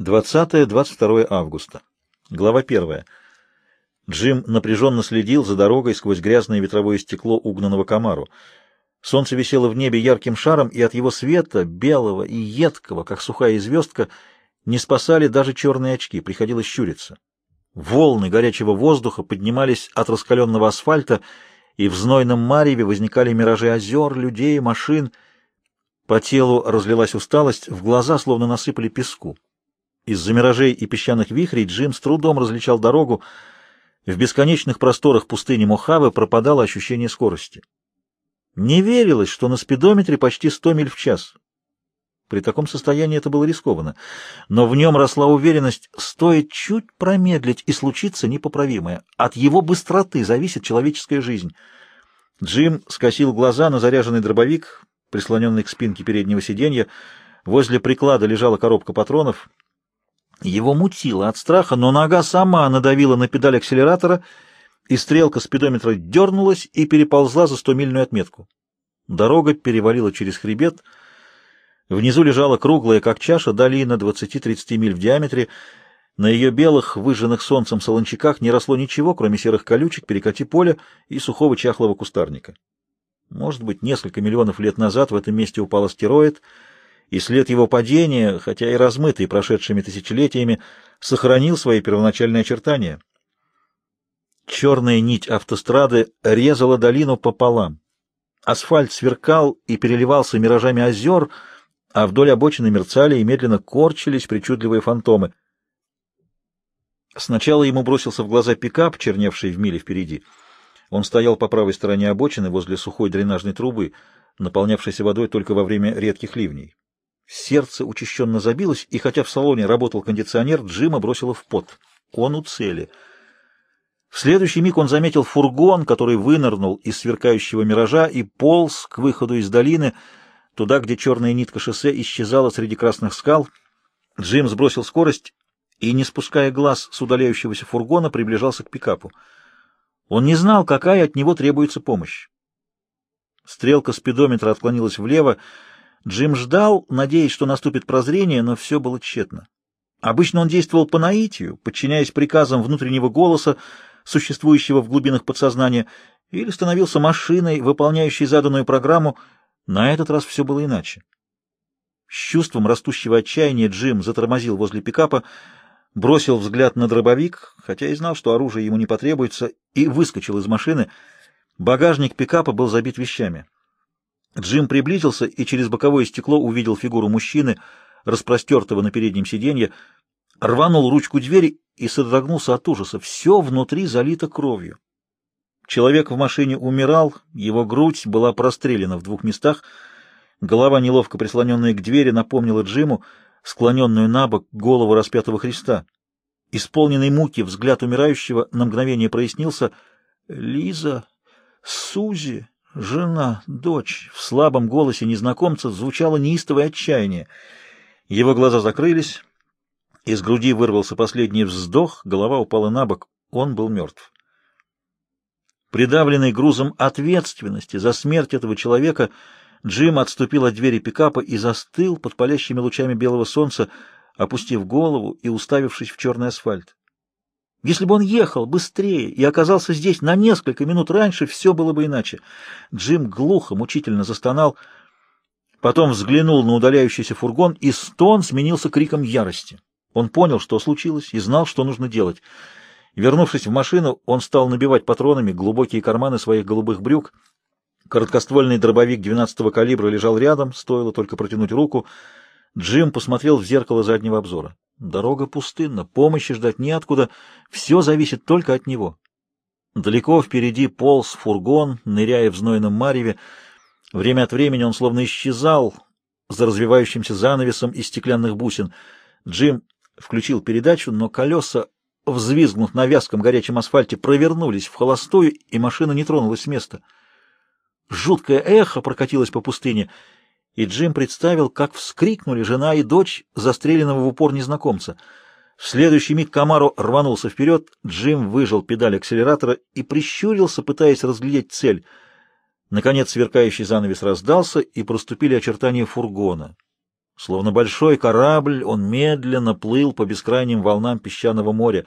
20-22 августа. Глава 1. Джим напряженно следил за дорогой сквозь грязное ветровое стекло угнанного комару. Солнце висело в небе ярким шаром, и от его света, белого и едкого, как сухая звездка, не спасали даже черные очки, приходилось щуриться. Волны горячего воздуха поднимались от раскаленного асфальта, и в знойном мареве возникали миражи озер, людей, машин. По телу разлилась усталость, в глаза словно насыпали песку. Из-за миражей и песчаных вихрей Джим с трудом различал дорогу. В бесконечных просторах пустыни Мохаве пропадало ощущение скорости. Не верилось, что на спидометре почти 100 миль в час. При таком состоянии это было рискованно. Но в нем росла уверенность, стоит чуть промедлить, и случится непоправимое. От его быстроты зависит человеческая жизнь. Джим скосил глаза на заряженный дробовик, прислоненный к спинке переднего сиденья. Возле приклада лежала коробка патронов — его мутило от страха, но нога сама надавила на педаль акселератора, и стрелка спидометра дернулась и переползла за стомильную отметку. Дорога перевалила через хребет. Внизу лежала круглая, как чаша, долина 20-30 миль в диаметре. На ее белых, выжженных солнцем солончаках не росло ничего, кроме серых колючек, перекати поля и сухого чахлого кустарника. Может быть, несколько миллионов лет назад в этом месте упал астероид — и след его падения, хотя и размытый прошедшими тысячелетиями, сохранил свои первоначальные очертания. Черная нить автострады резала долину пополам. Асфальт сверкал и переливался миражами озер, а вдоль обочины мерцали и медленно корчились причудливые фантомы. Сначала ему бросился в глаза пикап, черневший в миле впереди. Он стоял по правой стороне обочины возле сухой дренажной трубы, наполнявшейся водой только во время редких ливней. Сердце учащенно забилось, и хотя в салоне работал кондиционер, Джима бросило в пот. Он у цели. В следующий миг он заметил фургон, который вынырнул из сверкающего миража и полз к выходу из долины, туда, где черная нитка шоссе исчезала среди красных скал. Джим сбросил скорость и, не спуская глаз с удаляющегося фургона, приближался к пикапу. Он не знал, какая от него требуется помощь. Стрелка спидометра отклонилась влево, Джим ждал, надеясь, что наступит прозрение, но все было тщетно. Обычно он действовал по наитию, подчиняясь приказам внутреннего голоса, существующего в глубинах подсознания, или становился машиной, выполняющей заданную программу. На этот раз все было иначе. С чувством растущего отчаяния Джим затормозил возле пикапа, бросил взгляд на дробовик, хотя и знал, что оружие ему не потребуется, и выскочил из машины. Багажник пикапа был забит вещами. Джим приблизился и через боковое стекло увидел фигуру мужчины, распростертого на переднем сиденье, рванул ручку двери и содрогнулся от ужаса. Все внутри залито кровью. Человек в машине умирал, его грудь была прострелена в двух местах, голова, неловко прислоненная к двери, напомнила Джиму склоненную на бок голову распятого Христа. Исполненный муки взгляд умирающего на мгновение прояснился. «Лиза! Сузи!» Жена, дочь. В слабом голосе незнакомца звучало неистовое отчаяние. Его глаза закрылись, из груди вырвался последний вздох, голова упала на бок, он был мертв. Придавленный грузом ответственности за смерть этого человека, Джим отступил от двери пикапа и застыл под палящими лучами белого солнца, опустив голову и уставившись в черный асфальт. Если бы он ехал быстрее и оказался здесь на несколько минут раньше, все было бы иначе. Джим глухо, мучительно застонал, потом взглянул на удаляющийся фургон, и стон сменился криком ярости. Он понял, что случилось, и знал, что нужно делать. Вернувшись в машину, он стал набивать патронами глубокие карманы своих голубых брюк. Короткоствольный дробовик 12-го калибра лежал рядом, стоило только протянуть руку. Джим посмотрел в зеркало заднего обзора. Дорога пустынна, помощи ждать неоткуда, все зависит только от него. Далеко впереди полз фургон, ныряя в знойном мареве. Время от времени он словно исчезал за развивающимся занавесом из стеклянных бусин. Джим включил передачу, но колеса, взвизгнув на вязком горячем асфальте, провернулись в холостую, и машина не тронулась с места. Жуткое эхо прокатилось по пустыне — и Джим представил, как вскрикнули жена и дочь застреленного в упор незнакомца. В следующий миг Камаро рванулся вперед, Джим выжал педаль акселератора и прищурился, пытаясь разглядеть цель. Наконец сверкающий занавес раздался, и проступили очертания фургона. Словно большой корабль, он медленно плыл по бескрайним волнам песчаного моря.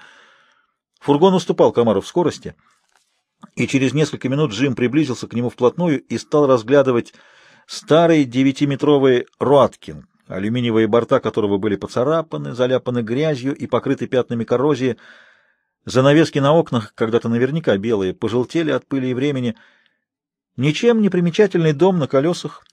Фургон уступал Камару в скорости, и через несколько минут Джим приблизился к нему вплотную и стал разглядывать старый девятиметровый Руаткин, алюминиевые борта которого были поцарапаны, заляпаны грязью и покрыты пятнами коррозии. Занавески на окнах, когда-то наверняка белые, пожелтели от пыли и времени. Ничем не примечательный дом на колесах,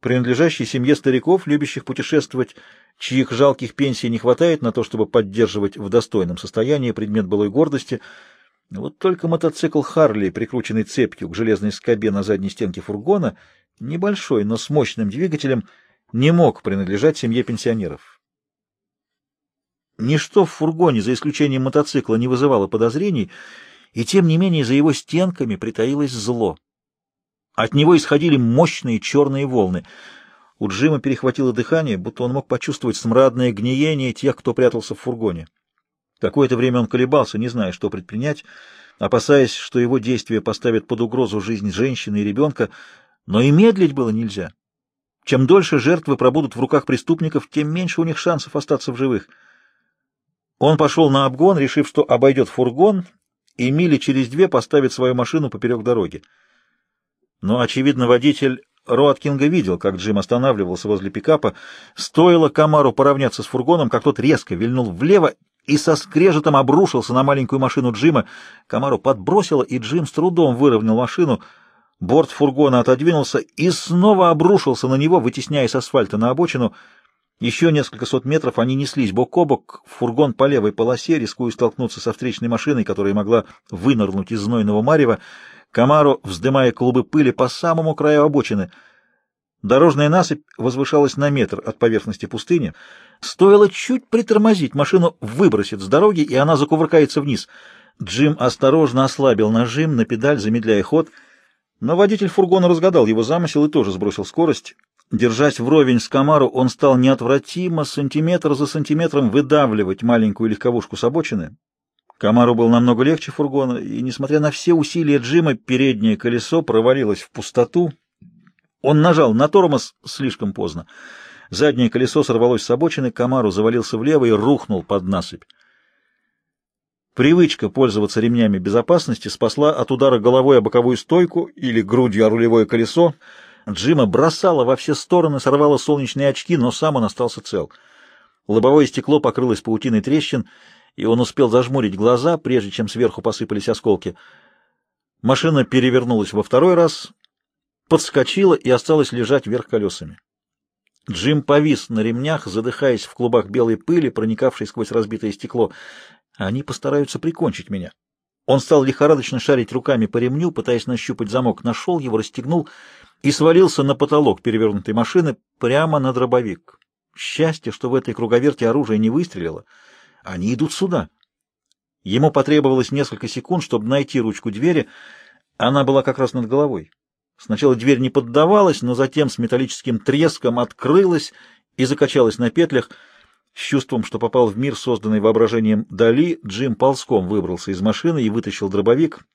принадлежащий семье стариков, любящих путешествовать, чьих жалких пенсий не хватает на то, чтобы поддерживать в достойном состоянии предмет былой гордости. Вот только мотоцикл Харли, прикрученный цепью к железной скобе на задней стенке фургона, небольшой, но с мощным двигателем, не мог принадлежать семье пенсионеров. Ничто в фургоне, за исключением мотоцикла, не вызывало подозрений, и тем не менее за его стенками притаилось зло. От него исходили мощные черные волны. У Джима перехватило дыхание, будто он мог почувствовать смрадное гниение тех, кто прятался в фургоне. Какое-то время он колебался, не зная, что предпринять, опасаясь, что его действия поставят под угрозу жизнь женщины и ребенка, но и медлить было нельзя. Чем дольше жертвы пробудут в руках преступников, тем меньше у них шансов остаться в живых. Он пошел на обгон, решив, что обойдет фургон и мили через две поставит свою машину поперек дороги. Но, очевидно, водитель Роаткинга видел, как Джим останавливался возле пикапа. Стоило Камару поравняться с фургоном, как тот резко вильнул влево и со скрежетом обрушился на маленькую машину Джима. Камару подбросило, и Джим с трудом выровнял машину. Борт фургона отодвинулся и снова обрушился на него, вытесняя с асфальта на обочину. Еще несколько сот метров они неслись бок о бок, фургон по левой полосе, рискуя столкнуться со встречной машиной, которая могла вынырнуть из знойного марева. Камару, вздымая клубы пыли по самому краю обочины. Дорожная насыпь возвышалась на метр от поверхности пустыни. Стоило чуть притормозить, машину выбросит с дороги, и она закувыркается вниз. Джим осторожно ослабил нажим на педаль, замедляя ход, но водитель фургона разгадал его замысел и тоже сбросил скорость. Держась вровень с Камару, он стал неотвратимо, сантиметр за сантиметром, выдавливать маленькую легковушку с обочины. Камару был намного легче фургона, и, несмотря на все усилия Джима, переднее колесо провалилось в пустоту. Он нажал на тормоз слишком поздно. Заднее колесо сорвалось с обочины, Камару завалился влево и рухнул под насыпь. Привычка пользоваться ремнями безопасности спасла от удара головой о боковую стойку или грудью о рулевое колесо. Джима бросало во все стороны, сорвало солнечные очки, но сам он остался цел. Лобовое стекло покрылось паутиной трещин, и он успел зажмурить глаза, прежде чем сверху посыпались осколки. Машина перевернулась во второй раз, подскочила и осталась лежать вверх колесами. Джим повис на ремнях, задыхаясь в клубах белой пыли, проникавшей сквозь разбитое стекло. Они постараются прикончить меня. Он стал лихорадочно шарить руками по ремню, пытаясь нащупать замок, нашел его, расстегнул и свалился на потолок перевернутой машины прямо на дробовик. Счастье, что в этой круговерте оружие не выстрелило — они идут сюда. Ему потребовалось несколько секунд, чтобы найти ручку двери. Она была как раз над головой. Сначала дверь не поддавалась, но затем с металлическим треском открылась и закачалась на петлях. С чувством, что попал в мир, созданный воображением Дали, Джим ползком выбрался из машины и вытащил дробовик.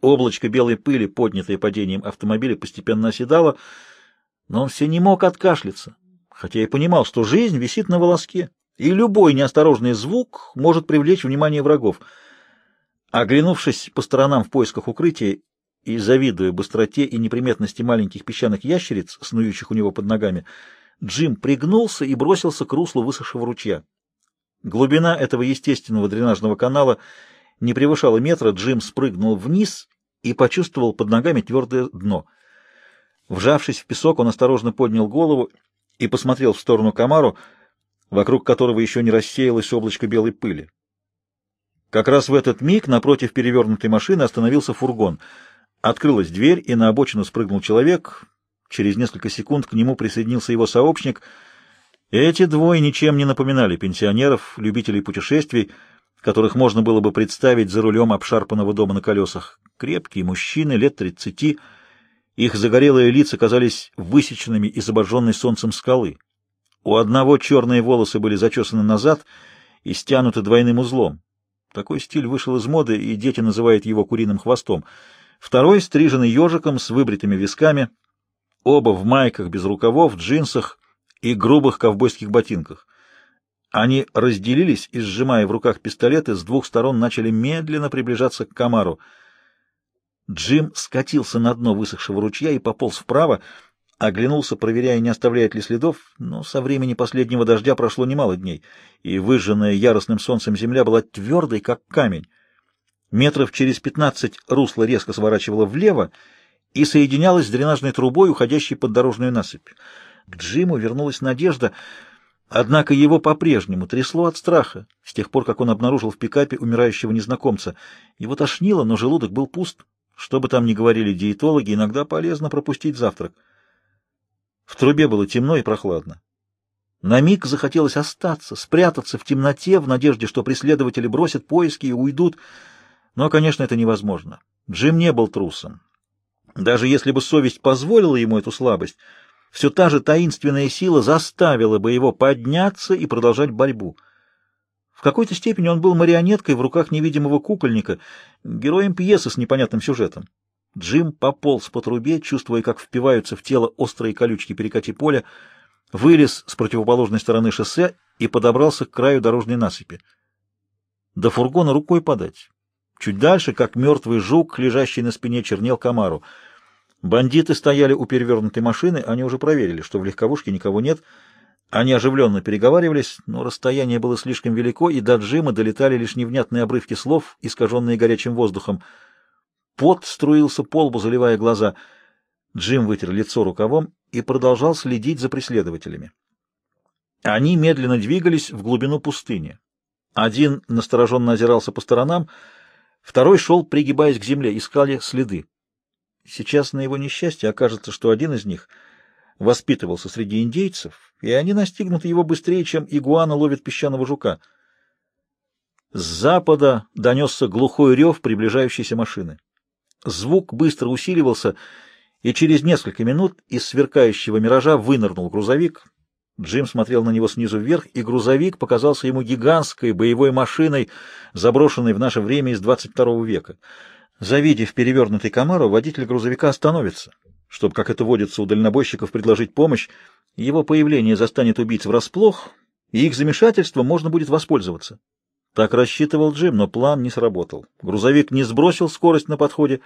Облачко белой пыли, поднятое падением автомобиля, постепенно оседало, но он все не мог откашляться, хотя и понимал, что жизнь висит на волоске и любой неосторожный звук может привлечь внимание врагов. Оглянувшись по сторонам в поисках укрытия и завидуя быстроте и неприметности маленьких песчаных ящериц, снующих у него под ногами, Джим пригнулся и бросился к руслу высохшего ручья. Глубина этого естественного дренажного канала не превышала метра, Джим спрыгнул вниз и почувствовал под ногами твердое дно. Вжавшись в песок, он осторожно поднял голову и посмотрел в сторону Камару, вокруг которого еще не рассеялось облачко белой пыли. Как раз в этот миг напротив перевернутой машины остановился фургон. Открылась дверь, и на обочину спрыгнул человек. Через несколько секунд к нему присоединился его сообщник. Эти двое ничем не напоминали пенсионеров, любителей путешествий, которых можно было бы представить за рулем обшарпанного дома на колесах. Крепкие мужчины, лет тридцати. Их загорелые лица казались высеченными из обожженной солнцем скалы. У одного черные волосы были зачесаны назад и стянуты двойным узлом. Такой стиль вышел из моды, и дети называют его куриным хвостом. Второй стриженный ежиком с выбритыми висками, оба в майках без рукавов, джинсах и грубых ковбойских ботинках. Они разделились и, сжимая в руках пистолеты, с двух сторон начали медленно приближаться к комару. Джим скатился на дно высохшего ручья и пополз вправо, оглянулся, проверяя, не оставляет ли следов, но со времени последнего дождя прошло немало дней, и выжженная яростным солнцем земля была твердой, как камень. Метров через пятнадцать русло резко сворачивало влево и соединялось с дренажной трубой, уходящей под дорожную насыпь. К Джиму вернулась надежда, однако его по-прежнему трясло от страха, с тех пор, как он обнаружил в пикапе умирающего незнакомца. Его тошнило, но желудок был пуст. Что бы там ни говорили диетологи, иногда полезно пропустить завтрак. В трубе было темно и прохладно. На миг захотелось остаться, спрятаться в темноте, в надежде, что преследователи бросят поиски и уйдут. Но, конечно, это невозможно. Джим не был трусом. Даже если бы совесть позволила ему эту слабость, все та же таинственная сила заставила бы его подняться и продолжать борьбу. В какой-то степени он был марионеткой в руках невидимого кукольника, героем пьесы с непонятным сюжетом. Джим пополз по трубе, чувствуя, как впиваются в тело острые колючки перекати поля, вылез с противоположной стороны шоссе и подобрался к краю дорожной насыпи. До фургона рукой подать. Чуть дальше, как мертвый жук, лежащий на спине, чернел комару. Бандиты стояли у перевернутой машины, они уже проверили, что в легковушке никого нет. Они оживленно переговаривались, но расстояние было слишком велико, и до Джима долетали лишь невнятные обрывки слов, искаженные горячим воздухом — Пот струился по лбу, заливая глаза. Джим вытер лицо рукавом и продолжал следить за преследователями. Они медленно двигались в глубину пустыни. Один настороженно озирался по сторонам, второй шел, пригибаясь к земле, искали следы. Сейчас на его несчастье окажется, что один из них воспитывался среди индейцев, и они настигнут его быстрее, чем игуана ловит песчаного жука. С запада донесся глухой рев приближающейся машины. Звук быстро усиливался, и через несколько минут из сверкающего миража вынырнул грузовик. Джим смотрел на него снизу вверх, и грузовик показался ему гигантской боевой машиной, заброшенной в наше время из 22 века. Завидев перевернутый комару, водитель грузовика остановится, чтобы, как это водится у дальнобойщиков, предложить помощь. Его появление застанет убийц врасплох, и их замешательство можно будет воспользоваться. Так рассчитывал Джим, но план не сработал. Грузовик не сбросил скорость на подходе,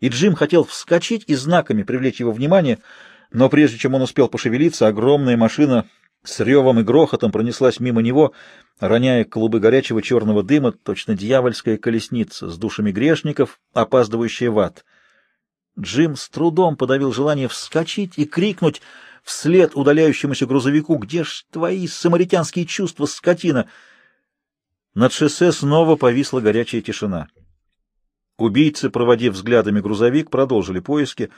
и Джим хотел вскочить и знаками привлечь его внимание, но прежде чем он успел пошевелиться, огромная машина с ревом и грохотом пронеслась мимо него, роняя клубы горячего черного дыма, точно дьявольская колесница с душами грешников, опаздывающая в ад. Джим с трудом подавил желание вскочить и крикнуть вслед удаляющемуся грузовику «Где ж твои самаритянские чувства, скотина?» Над шоссе снова повисла горячая тишина. Убийцы, проводив взглядами грузовик, продолжили поиски.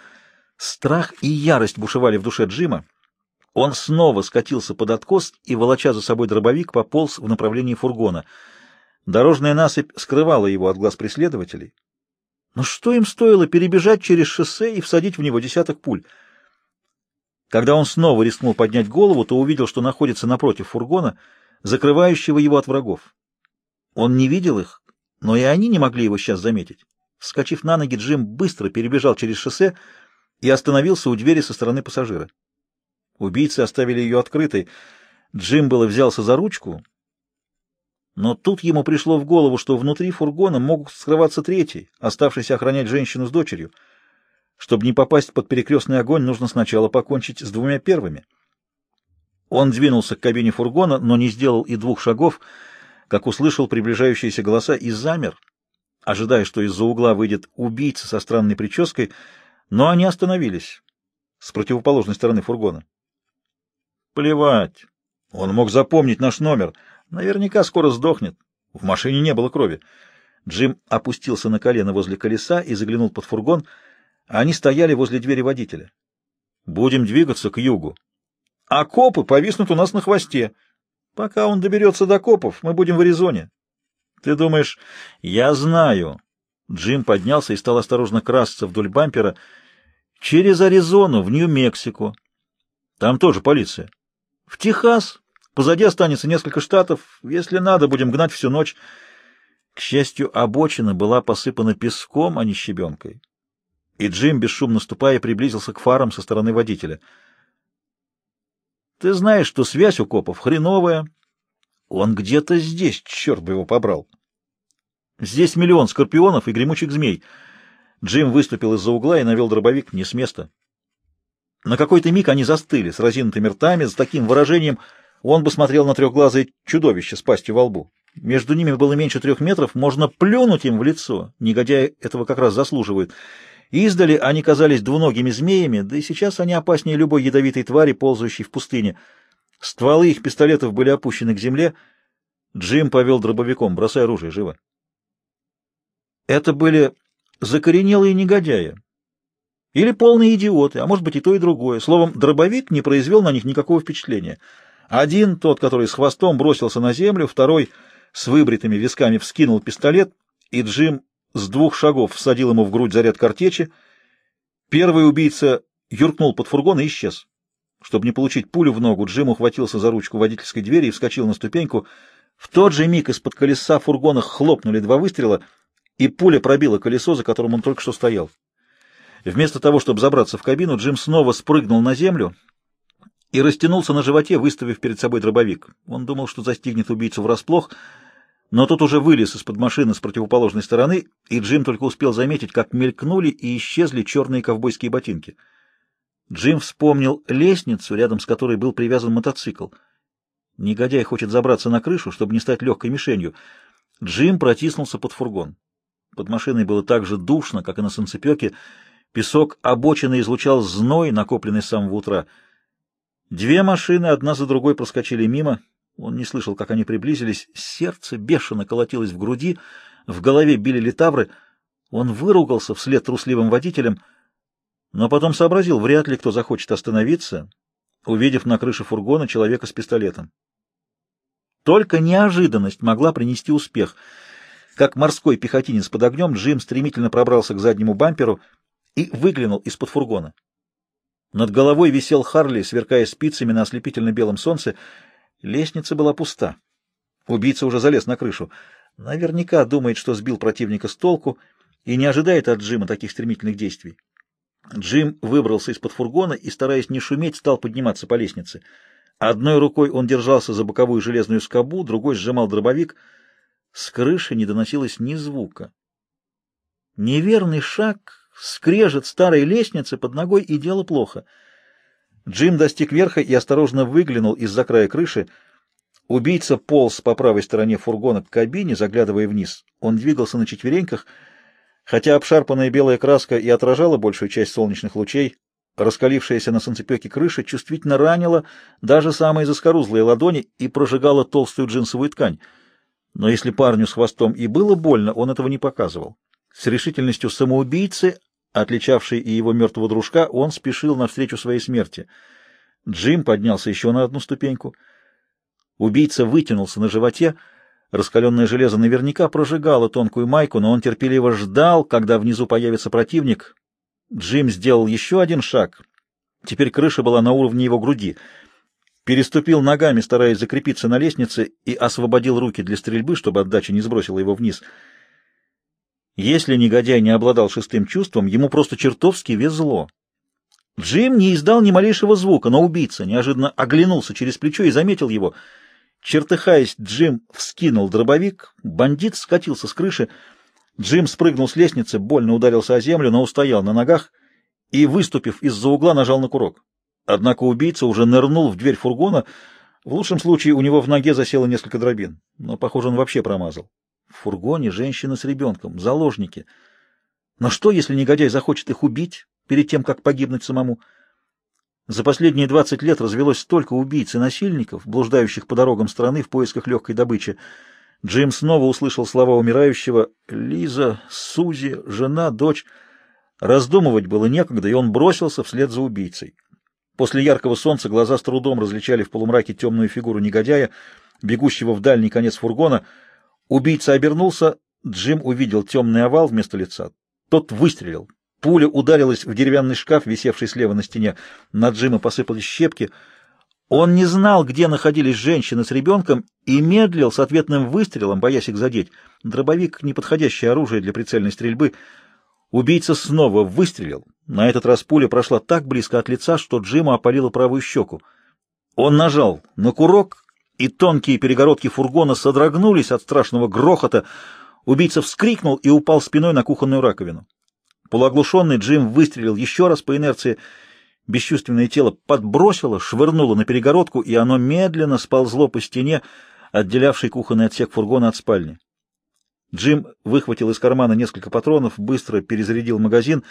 Страх и ярость бушевали в душе Джима. Он снова скатился под откос и, волоча за собой дробовик, пополз в направлении фургона. Дорожная насыпь скрывала его от глаз преследователей. Но что им стоило перебежать через шоссе и всадить в него десяток пуль? Когда он снова рискнул поднять голову, то увидел, что находится напротив фургона, закрывающего его от врагов. Он не видел их, но и они не могли его сейчас заметить. Вскочив на ноги, Джим быстро перебежал через шоссе и остановился у двери со стороны пассажира. Убийцы оставили ее открытой. Джим было взялся за ручку, но тут ему пришло в голову, что внутри фургона могут скрываться третий, оставшийся охранять женщину с дочерью. Чтобы не попасть под перекрестный огонь, нужно сначала покончить с двумя первыми. Он двинулся к кабине фургона, но не сделал и двух шагов, как услышал приближающиеся голоса и замер, ожидая, что из-за угла выйдет убийца со странной прической, но они остановились с противоположной стороны фургона. Плевать. Он мог запомнить наш номер. Наверняка скоро сдохнет. В машине не было крови. Джим опустился на колено возле колеса и заглянул под фургон. Они стояли возле двери водителя. Будем двигаться к югу. А копы повиснут у нас на хвосте. Пока он доберется до копов, мы будем в Аризоне. Ты думаешь, я знаю. Джим поднялся и стал осторожно красться вдоль бампера. Через Аризону, в Нью-Мексико. Там тоже полиция. В Техас. Позади останется несколько штатов. Если надо, будем гнать всю ночь. К счастью, обочина была посыпана песком, а не щебенкой. И Джим, бесшумно ступая, приблизился к фарам со стороны водителя — Ты знаешь, что связь у копов хреновая. Он где-то здесь, черт бы его побрал. Здесь миллион скорпионов и гремучих змей. Джим выступил из-за угла и навел дробовик не с места. На какой-то миг они застыли с разинутыми ртами, с таким выражением он бы смотрел на трехглазое чудовище с пастью во лбу. Между ними было меньше трех метров, можно плюнуть им в лицо. Негодяи этого как раз заслуживают. Издали они казались двуногими змеями, да и сейчас они опаснее любой ядовитой твари, ползающей в пустыне. Стволы их пистолетов были опущены к земле. Джим повел дробовиком. «Бросай оружие, живо!» Это были закоренелые негодяи. Или полные идиоты, а может быть и то, и другое. Словом, дробовик не произвел на них никакого впечатления. Один, тот, который с хвостом бросился на землю, второй с выбритыми висками вскинул пистолет, и Джим с двух шагов всадил ему в грудь заряд картечи. Первый убийца юркнул под фургон и исчез. Чтобы не получить пулю в ногу, Джим ухватился за ручку водительской двери и вскочил на ступеньку. В тот же миг из-под колеса фургона хлопнули два выстрела — и пуля пробила колесо, за которым он только что стоял. Вместо того, чтобы забраться в кабину, Джим снова спрыгнул на землю и растянулся на животе, выставив перед собой дробовик. Он думал, что застигнет убийцу врасплох, но тот уже вылез из-под машины с противоположной стороны, и Джим только успел заметить, как мелькнули и исчезли черные ковбойские ботинки. Джим вспомнил лестницу, рядом с которой был привязан мотоцикл. Негодяй хочет забраться на крышу, чтобы не стать легкой мишенью. Джим протиснулся под фургон. Под машиной было так же душно, как и на солнцепеке. Песок обочины излучал зной, накопленный с самого утра. Две машины одна за другой проскочили мимо. Он не слышал, как они приблизились. Сердце бешено колотилось в груди, в голове били литавры. Он выругался вслед трусливым водителям, но потом сообразил, вряд ли кто захочет остановиться, увидев на крыше фургона человека с пистолетом. Только неожиданность могла принести успех — как морской пехотинец под огнем, Джим стремительно пробрался к заднему бамперу и выглянул из-под фургона. Над головой висел Харли, сверкая спицами на ослепительно-белом солнце. Лестница была пуста. Убийца уже залез на крышу. Наверняка думает, что сбил противника с толку и не ожидает от Джима таких стремительных действий. Джим выбрался из-под фургона и, стараясь не шуметь, стал подниматься по лестнице. Одной рукой он держался за боковую железную скобу, другой сжимал дробовик — с крыши не доносилось ни звука. Неверный шаг, скрежет старой лестницы под ногой, и дело плохо. Джим достиг верха и осторожно выглянул из-за края крыши. Убийца полз по правой стороне фургона к кабине, заглядывая вниз. Он двигался на четвереньках, хотя обшарпанная белая краска и отражала большую часть солнечных лучей, раскалившаяся на солнцепеке крыша чувствительно ранила даже самые заскорузлые ладони и прожигала толстую джинсовую ткань. Но если парню с хвостом и было больно, он этого не показывал. С решительностью самоубийцы, отличавшей и его мертвого дружка, он спешил навстречу своей смерти. Джим поднялся еще на одну ступеньку. Убийца вытянулся на животе. Раскаленное железо наверняка прожигало тонкую майку, но он терпеливо ждал, когда внизу появится противник. Джим сделал еще один шаг. Теперь крыша была на уровне его груди — переступил ногами, стараясь закрепиться на лестнице, и освободил руки для стрельбы, чтобы отдача не сбросила его вниз. Если негодяй не обладал шестым чувством, ему просто чертовски везло. Джим не издал ни малейшего звука, но убийца неожиданно оглянулся через плечо и заметил его. Чертыхаясь, Джим вскинул дробовик, бандит скатился с крыши. Джим спрыгнул с лестницы, больно ударился о землю, но устоял на ногах и, выступив из-за угла, нажал на курок. Однако убийца уже нырнул в дверь фургона. В лучшем случае у него в ноге засело несколько дробин, но, похоже, он вообще промазал. В фургоне женщина с ребенком, заложники. Но что, если негодяй захочет их убить перед тем, как погибнуть самому? За последние двадцать лет развелось столько убийц и насильников, блуждающих по дорогам страны в поисках легкой добычи. Джим снова услышал слова умирающего «Лиза, Сузи, жена, дочь». Раздумывать было некогда, и он бросился вслед за убийцей. После яркого солнца глаза с трудом различали в полумраке темную фигуру негодяя, бегущего в дальний конец фургона. Убийца обернулся, Джим увидел темный овал вместо лица. Тот выстрелил. Пуля ударилась в деревянный шкаф, висевший слева на стене. На Джима посыпались щепки. Он не знал, где находились женщины с ребенком, и медлил с ответным выстрелом, боясь их задеть. Дробовик — неподходящее оружие для прицельной стрельбы — Убийца снова выстрелил. На этот раз пуля прошла так близко от лица, что Джима опалила правую щеку. Он нажал на курок, и тонкие перегородки фургона содрогнулись от страшного грохота. Убийца вскрикнул и упал спиной на кухонную раковину. Полуоглушенный Джим выстрелил еще раз по инерции. Бесчувственное тело подбросило, швырнуло на перегородку, и оно медленно сползло по стене, отделявшей кухонный отсек фургона от спальни. Джим выхватил из кармана несколько патронов, быстро перезарядил магазин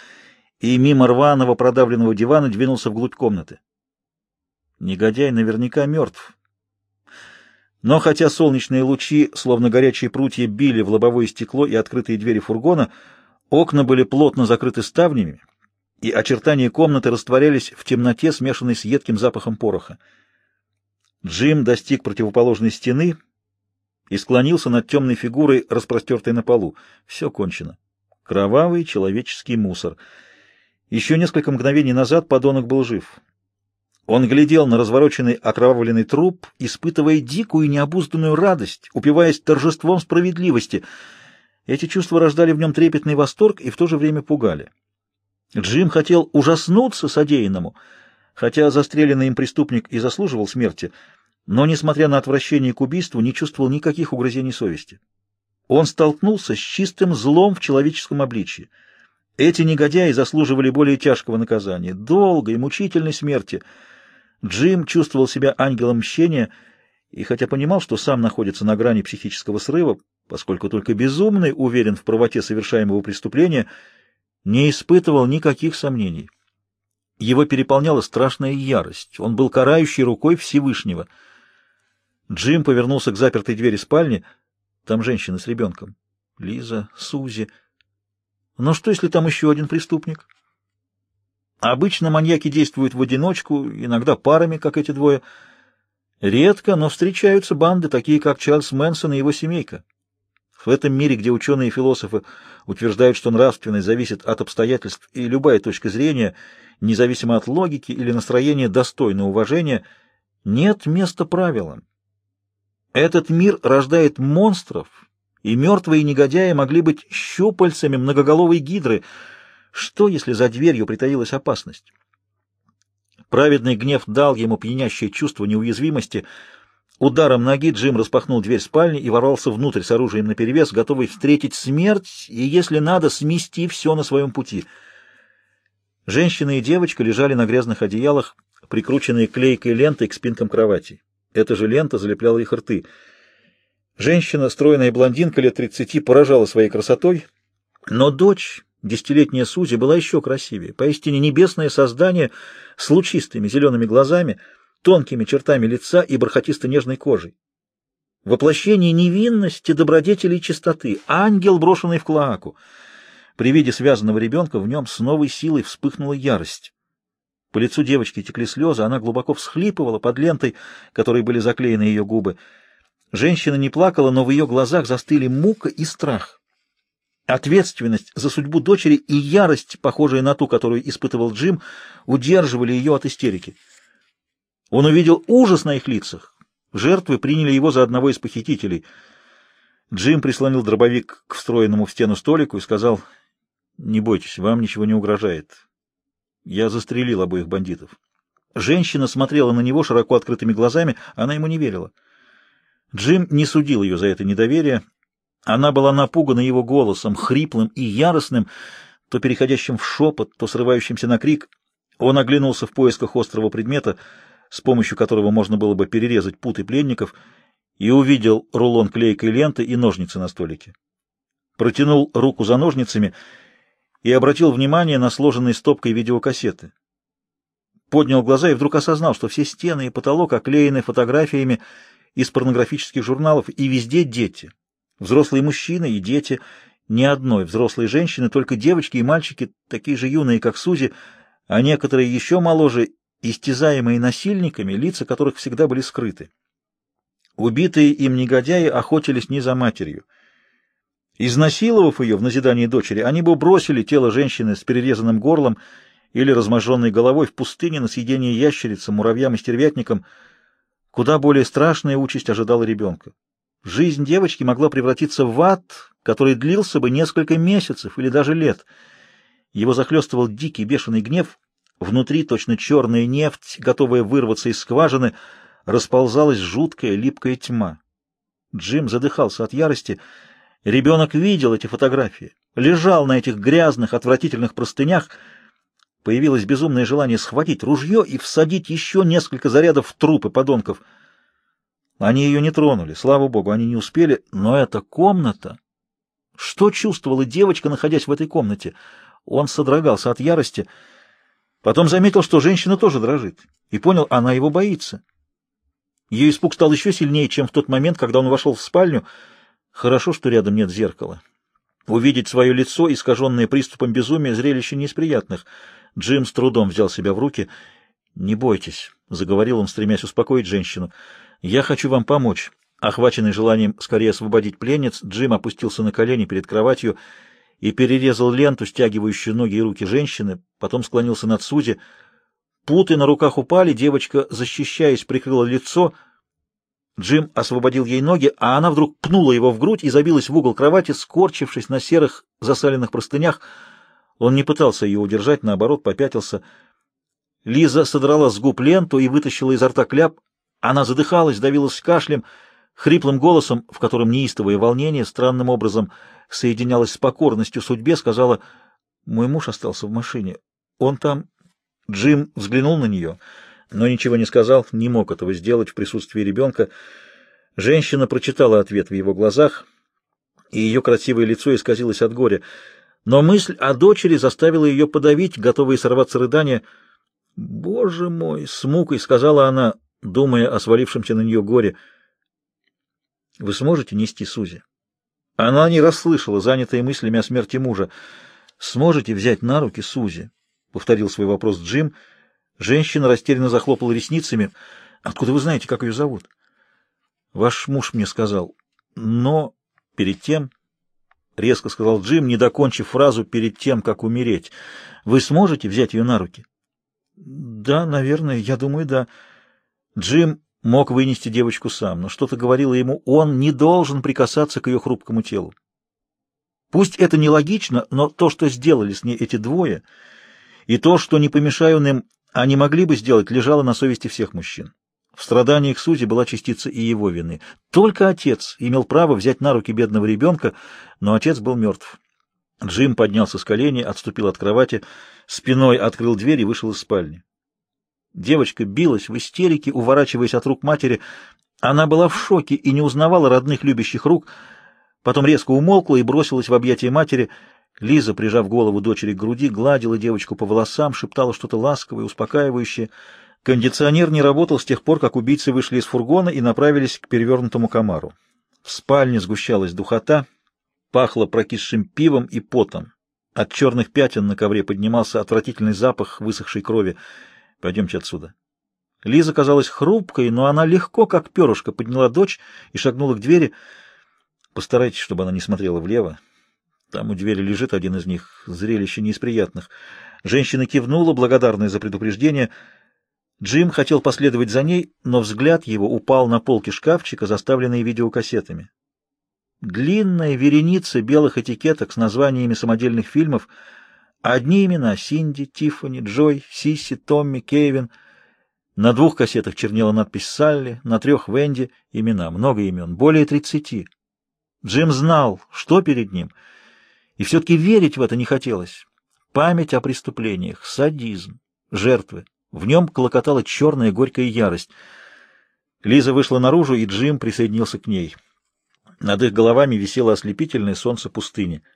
и мимо рваного продавленного дивана двинулся вглубь комнаты. Негодяй наверняка мертв. Но хотя солнечные лучи, словно горячие прутья, били в лобовое стекло и открытые двери фургона, окна были плотно закрыты ставнями, и очертания комнаты растворялись в темноте, смешанной с едким запахом пороха. Джим достиг противоположной стены и склонился над темной фигурой, распростертой на полу. Все кончено. Кровавый человеческий мусор. Еще несколько мгновений назад подонок был жив. Он глядел на развороченный окровавленный труп, испытывая дикую необузданную радость, упиваясь торжеством справедливости. Эти чувства рождали в нем трепетный восторг и в то же время пугали. Джим хотел ужаснуться содеянному, хотя застреленный им преступник и заслуживал смерти, но, несмотря на отвращение к убийству, не чувствовал никаких угрызений совести. Он столкнулся с чистым злом в человеческом обличье. Эти негодяи заслуживали более тяжкого наказания, долгой, мучительной смерти — Джим чувствовал себя ангелом мщения и, хотя понимал, что сам находится на грани психического срыва, поскольку только безумный уверен в правоте совершаемого преступления, не испытывал никаких сомнений. Его переполняла страшная ярость. Он был карающей рукой Всевышнего. Джим повернулся к запертой двери спальни. Там женщина с ребенком. Лиза, Сузи. Но что, если там еще один преступник? Обычно маньяки действуют в одиночку, иногда парами, как эти двое. Редко, но встречаются банды, такие как Чарльз Мэнсон и его семейка. В этом мире, где ученые и философы утверждают, что нравственность зависит от обстоятельств, и любая точка зрения, независимо от логики или настроения, достойна уважения, нет места правилам. Этот мир рождает монстров, и мертвые негодяи могли быть щупальцами многоголовой гидры — что, если за дверью притаилась опасность? Праведный гнев дал ему пьянящее чувство неуязвимости. Ударом ноги Джим распахнул дверь спальни и ворвался внутрь с оружием наперевес, готовый встретить смерть и, если надо, смести все на своем пути. Женщина и девочка лежали на грязных одеялах, прикрученные клейкой лентой к спинкам кровати. Эта же лента залепляла их рты. Женщина, стройная блондинка лет тридцати, поражала своей красотой, но дочь Десятилетняя Сузи была еще красивее, поистине небесное создание с лучистыми зелеными глазами, тонкими чертами лица и бархатисто-нежной кожей. Воплощение невинности, добродетели и чистоты, ангел, брошенный в клоаку. При виде связанного ребенка в нем с новой силой вспыхнула ярость. По лицу девочки текли слезы, она глубоко всхлипывала под лентой, которой были заклеены ее губы. Женщина не плакала, но в ее глазах застыли мука и страх. Ответственность за судьбу дочери и ярость, похожая на ту, которую испытывал Джим, удерживали ее от истерики. Он увидел ужас на их лицах. Жертвы приняли его за одного из похитителей. Джим прислонил дробовик к встроенному в стену столику и сказал, «Не бойтесь, вам ничего не угрожает. Я застрелил обоих бандитов». Женщина смотрела на него широко открытыми глазами, она ему не верила. Джим не судил ее за это недоверие, она была напугана его голосом, хриплым и яростным, то переходящим в шепот, то срывающимся на крик. Он оглянулся в поисках острого предмета, с помощью которого можно было бы перерезать путы пленников, и увидел рулон клейкой ленты и ножницы на столике. Протянул руку за ножницами и обратил внимание на сложенные стопкой видеокассеты. Поднял глаза и вдруг осознал, что все стены и потолок оклеены фотографиями из порнографических журналов, и везде дети — Взрослые мужчины и дети, ни одной взрослой женщины, только девочки и мальчики, такие же юные, как Сузи, а некоторые еще моложе, истязаемые насильниками, лица которых всегда были скрыты. Убитые им негодяи охотились не за матерью. Изнасиловав ее в назидании дочери, они бы бросили тело женщины с перерезанным горлом или разможженной головой в пустыне на съедение ящерицам, муравьям и стервятникам. Куда более страшная участь ожидала ребенка. Жизнь девочки могла превратиться в ад, который длился бы несколько месяцев или даже лет. Его захлестывал дикий бешеный гнев. Внутри точно черная нефть, готовая вырваться из скважины, расползалась жуткая липкая тьма. Джим задыхался от ярости. Ребенок видел эти фотографии, лежал на этих грязных, отвратительных простынях. Появилось безумное желание схватить ружье и всадить еще несколько зарядов в трупы подонков. Они ее не тронули, слава богу, они не успели, но эта комната... Что чувствовала девочка, находясь в этой комнате? Он содрогался от ярости, потом заметил, что женщина тоже дрожит, и понял, она его боится. Ее испуг стал еще сильнее, чем в тот момент, когда он вошел в спальню. Хорошо, что рядом нет зеркала. Увидеть свое лицо, искаженное приступом безумия, зрелище не из приятных. Джим с трудом взял себя в руки. «Не бойтесь», — заговорил он, стремясь успокоить женщину. «Я хочу вам помочь». Охваченный желанием скорее освободить пленниц, Джим опустился на колени перед кроватью и перерезал ленту, стягивающую ноги и руки женщины, потом склонился над Сузи. Путы на руках упали, девочка, защищаясь, прикрыла лицо. Джим освободил ей ноги, а она вдруг пнула его в грудь и забилась в угол кровати, скорчившись на серых засаленных простынях. Он не пытался ее удержать, наоборот, попятился. Лиза содрала с губ ленту и вытащила изо рта кляп. Она задыхалась, давилась кашлем, хриплым голосом, в котором неистовое волнение странным образом соединялось с покорностью судьбе, сказала, «Мой муж остался в машине. Он там...» Джим взглянул на нее, но ничего не сказал, не мог этого сделать в присутствии ребенка. Женщина прочитала ответ в его глазах, и ее красивое лицо исказилось от горя. Но мысль о дочери заставила ее подавить, готовые сорваться рыдания. «Боже мой!» — с мукой сказала она, думая о свалившемся на нее горе. «Вы сможете нести Сузи?» Она не расслышала, занятая мыслями о смерти мужа. «Сможете взять на руки Сузи?» повторил свой вопрос Джим. Женщина растерянно захлопала ресницами. Откуда вы знаете, как ее зовут? Ваш муж мне сказал. Но перед тем, резко сказал Джим, не докончив фразу перед тем, как умереть, вы сможете взять ее на руки? Да, наверное, я думаю, да. Джим мог вынести девочку сам, но что-то говорило ему, он не должен прикасаться к ее хрупкому телу. Пусть это нелогично, но то, что сделали с ней эти двое, и то, что не помешая им, они могли бы сделать, лежало на совести всех мужчин. В страданиях Сузи была частица и его вины. Только отец имел право взять на руки бедного ребенка, но отец был мертв. Джим поднялся с коленей, отступил от кровати, спиной открыл дверь и вышел из спальни. Девочка билась в истерике, уворачиваясь от рук матери. Она была в шоке и не узнавала родных любящих рук, потом резко умолкла и бросилась в объятия матери — Лиза, прижав голову дочери к груди, гладила девочку по волосам, шептала что-то ласковое, успокаивающее. Кондиционер не работал с тех пор, как убийцы вышли из фургона и направились к перевернутому комару. В спальне сгущалась духота, пахло прокисшим пивом и потом. От черных пятен на ковре поднимался отвратительный запах высохшей крови. «Пойдемте отсюда». Лиза казалась хрупкой, но она легко, как перышко, подняла дочь и шагнула к двери. «Постарайтесь, чтобы она не смотрела влево. Там у двери лежит один из них. Зрелище не из приятных. Женщина кивнула, благодарная за предупреждение. Джим хотел последовать за ней, но взгляд его упал на полки шкафчика, заставленные видеокассетами. Длинная вереница белых этикеток с названиями самодельных фильмов. Одни имена — Синди, Тиффани, Джой, Сисси, Томми, Кевин. На двух кассетах чернела надпись «Салли», на трех — Венди. Имена, много имен, более тридцати. Джим знал, что перед ним — и все-таки верить в это не хотелось. Память о преступлениях, садизм, жертвы. В нем клокотала черная горькая ярость. Лиза вышла наружу, и Джим присоединился к ней. Над их головами висело ослепительное солнце пустыни —